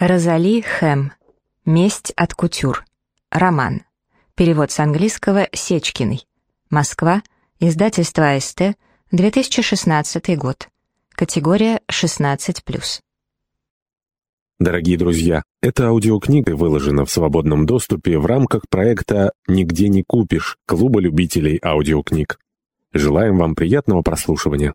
Розали Хэм. Месть от кутюр. Роман. Перевод с английского Сечкиной. Москва. Издательство АСТ. 2016 год. Категория 16+. Дорогие друзья, эта аудиокнига выложена в свободном доступе в рамках проекта «Нигде не купишь» Клуба любителей аудиокниг. Желаем вам приятного прослушивания.